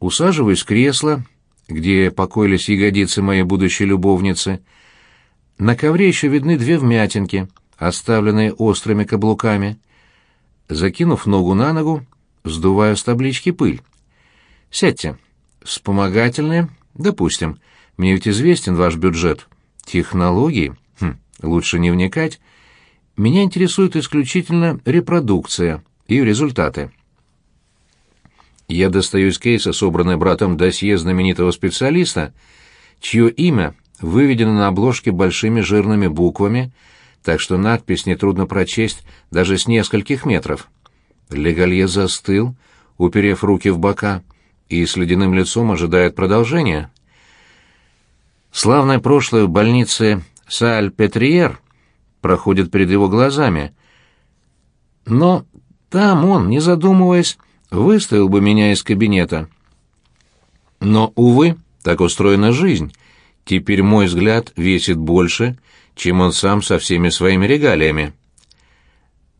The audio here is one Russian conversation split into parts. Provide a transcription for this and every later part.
Усаживаюсь в кресло, где покоились ягодицы моей будущей любовницы. На ковре еще видны две вмятинки, оставленные острыми каблуками. Закинув ногу на ногу, сдуваю с таблички пыль. «Сядьте. Вспомогательные? Допустим. Мне ведь известен ваш бюджет. Технологии? Хм, лучше не вникать. Меня интересует исключительно репродукция и результаты». Я достаю из кейса, собранное братом досье знаменитого специалиста, чье имя выведено на обложке большими жирными буквами, так что надпись нетрудно прочесть даже с нескольких метров. Легалье застыл, уперев руки в бока, и с ледяным лицом ожидает продолжения. Славное прошлое в больнице Саль-Петриер проходит перед его глазами. Но там он, не задумываясь, выставил бы меня из кабинета. Но, увы, так устроена жизнь. Теперь мой взгляд весит больше, чем он сам со всеми своими регалиями.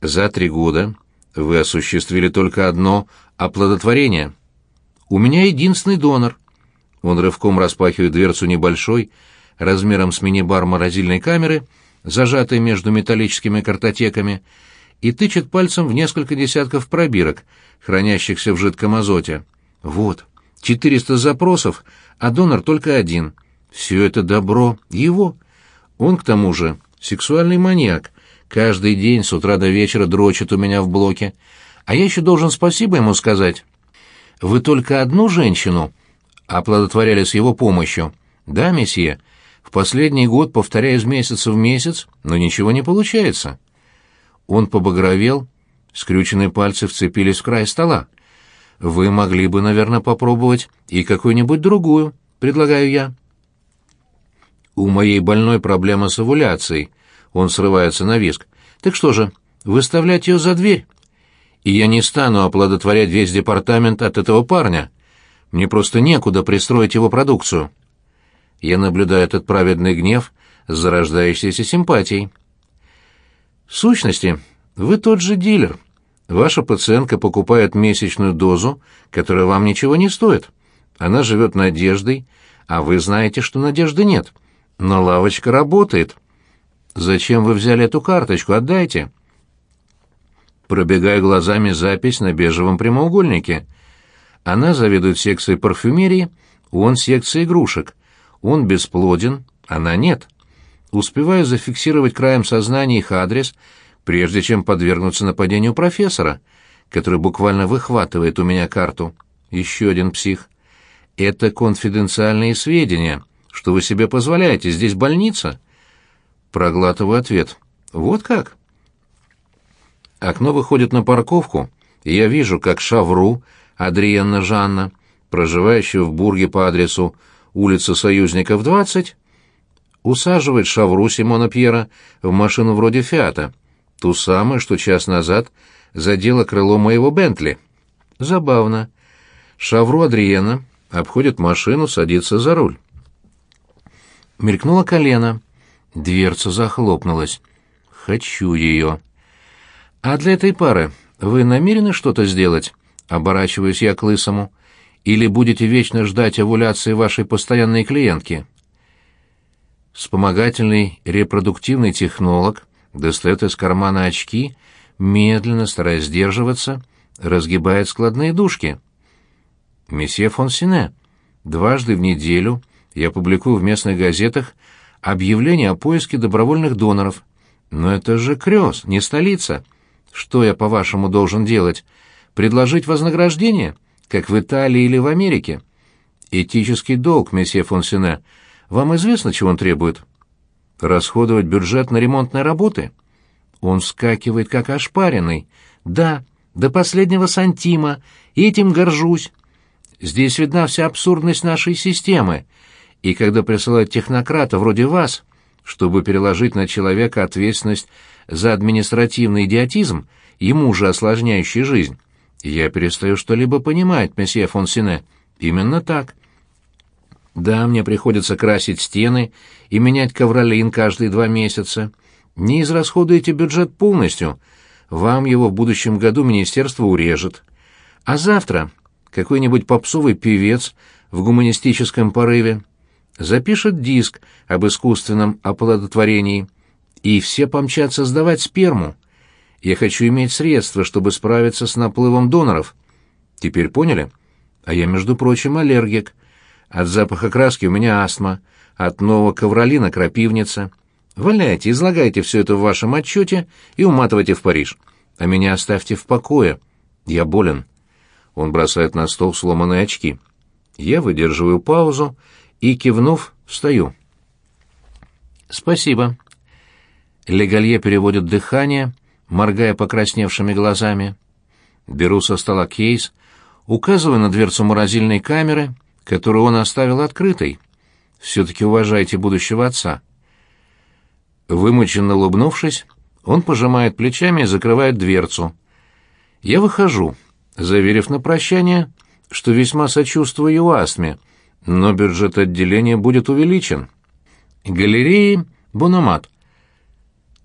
За три года вы осуществили только одно оплодотворение. У меня единственный донор. Он рывком распахивает дверцу небольшой, размером с мини-бар морозильной камеры, зажатой между металлическими картотеками, и тычет пальцем в несколько десятков пробирок, хранящихся в жидком азоте. Вот, 400 запросов, а донор только один. Все это добро его. Он, к тому же, сексуальный маньяк. Каждый день с утра до вечера дрочит у меня в блоке. А я еще должен спасибо ему сказать. Вы только одну женщину оплодотворяли с его помощью. Да, месье? В последний год повторяю из месяца в месяц, но ничего не получается. Он побагровел, скрюченные пальцы вцепились в край стола. «Вы могли бы, наверное, попробовать и какую-нибудь другую», — предлагаю я. «У моей больной проблема с овуляцией», — он срывается на виск. «Так что же, выставлять ее за дверь?» «И я не стану оплодотворять весь департамент от этого парня. Мне просто некуда пристроить его продукцию». Я наблюдаю этот праведный гнев с зарождающейся симпатией. В сущности, вы тот же дилер. Ваша пациентка покупает месячную дозу, которая вам ничего не стоит. Она живет надеждой, а вы знаете, что надежды нет. Но лавочка работает. Зачем вы взяли эту карточку? Отдайте. Пробегая глазами запись на бежевом прямоугольнике. Она заведует секцией парфюмерии, он секцией игрушек. Он бесплоден, она нет успеваю зафиксировать краем сознания их адрес, прежде чем подвергнуться нападению профессора, который буквально выхватывает у меня карту. Еще один псих. Это конфиденциальные сведения. Что вы себе позволяете? Здесь больница? Проглатываю ответ. Вот как? Окно выходит на парковку, и я вижу, как Шавру, Адриенна Жанна, проживающая в Бурге по адресу улица Союзников, 20, усаживает Шавру Симона Пьера в машину вроде «Фиата», ту самую, что час назад задела крыло моего Бентли. Забавно. Шавру Адриена обходит машину, садится за руль. Мелькнуло колено. Дверца захлопнулась. Хочу ее. А для этой пары вы намерены что-то сделать? Оборачиваюсь я к лысому. Или будете вечно ждать овуляции вашей постоянной клиентки? Вспомогательный репродуктивный технолог достает из кармана очки, медленно, стараясь сдерживаться, разгибает складные дужки. «Месье фон Сине, дважды в неделю я публикую в местных газетах объявление о поиске добровольных доноров. Но это же Крёс, не столица. Что я, по-вашему, должен делать? Предложить вознаграждение, как в Италии или в Америке? Этический долг, месье фон Сине — вам известно, чего он требует? Расходовать бюджет на ремонтные работы? Он вскакивает, как ошпаренный. Да, до последнего сантима, и этим горжусь. Здесь видна вся абсурдность нашей системы. И когда присылают технократа вроде вас, чтобы переложить на человека ответственность за административный идиотизм, ему же осложняющий жизнь, я перестаю что-либо понимать, месье фон Сине. Именно так. Да, мне приходится красить стены и менять ковролин каждые два месяца. Не израсходуйте бюджет полностью. Вам его в будущем году министерство урежет. А завтра какой-нибудь попсовый певец в гуманистическом порыве запишет диск об искусственном оплодотворении, и все помчатся сдавать сперму. Я хочу иметь средства, чтобы справиться с наплывом доноров. Теперь поняли? А я, между прочим, аллергик. От запаха краски у меня астма, от нового ковролина крапивница. Валяйте, излагайте все это в вашем отчете и уматывайте в Париж. А меня оставьте в покое. Я болен. Он бросает на стол сломанные очки. Я выдерживаю паузу и, кивнув, встаю. «Спасибо». Легалье переводит дыхание, моргая покрасневшими глазами. Беру со стола кейс, указываю на дверцу морозильной камеры, которую он оставил открытой. Все-таки уважайте будущего отца. Вымученно улыбнувшись, он пожимает плечами и закрывает дверцу. Я выхожу, заверив на прощание, что весьма сочувствую астме, но бюджет отделения будет увеличен. Галереи Бономат.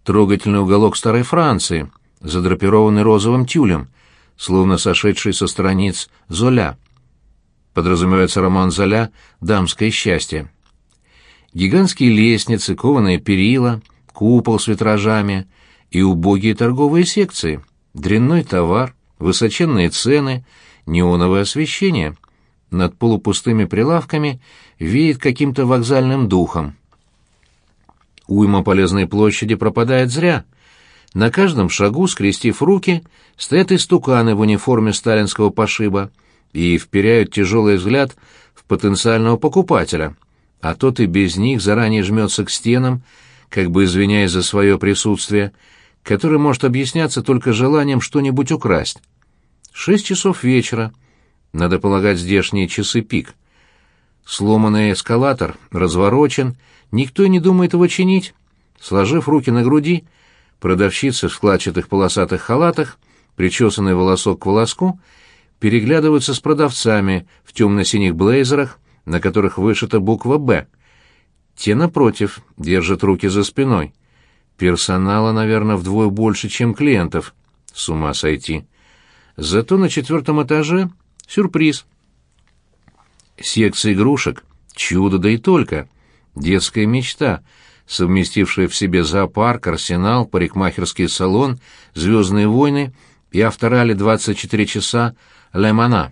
Трогательный уголок старой Франции, задрапированный розовым тюлем, словно сошедший со страниц Золя. Подразумевается роман Золя «Дамское счастье». Гигантские лестницы, кованые перила, купол с витражами и убогие торговые секции, дрянной товар, высоченные цены, неоновое освещение. Над полупустыми прилавками веет каким-то вокзальным духом. Уйма полезной площади пропадает зря. На каждом шагу, скрестив руки, стоят истуканы в униформе сталинского пошиба и вперяют тяжелый взгляд в потенциального покупателя, а тот и без них заранее жмется к стенам, как бы извиняясь за свое присутствие, которое может объясняться только желанием что-нибудь украсть. Шесть часов вечера. Надо полагать, здешние часы пик. Сломанный эскалатор разворочен, никто и не думает его чинить. Сложив руки на груди, продавщицы в складчатых полосатых халатах, причесанный волосок к волоску, переглядываются с продавцами в темно-синих блейзерах, на которых вышита буква «Б». Те, напротив, держат руки за спиной. Персонала, наверное, вдвое больше, чем клиентов. С ума сойти. Зато на четвертом этаже сюрприз. Секция игрушек — чудо да и только. Детская мечта, совместившая в себе зоопарк, арсенал, парикмахерский салон, «Звездные войны» и авторали «24 часа» Лемона.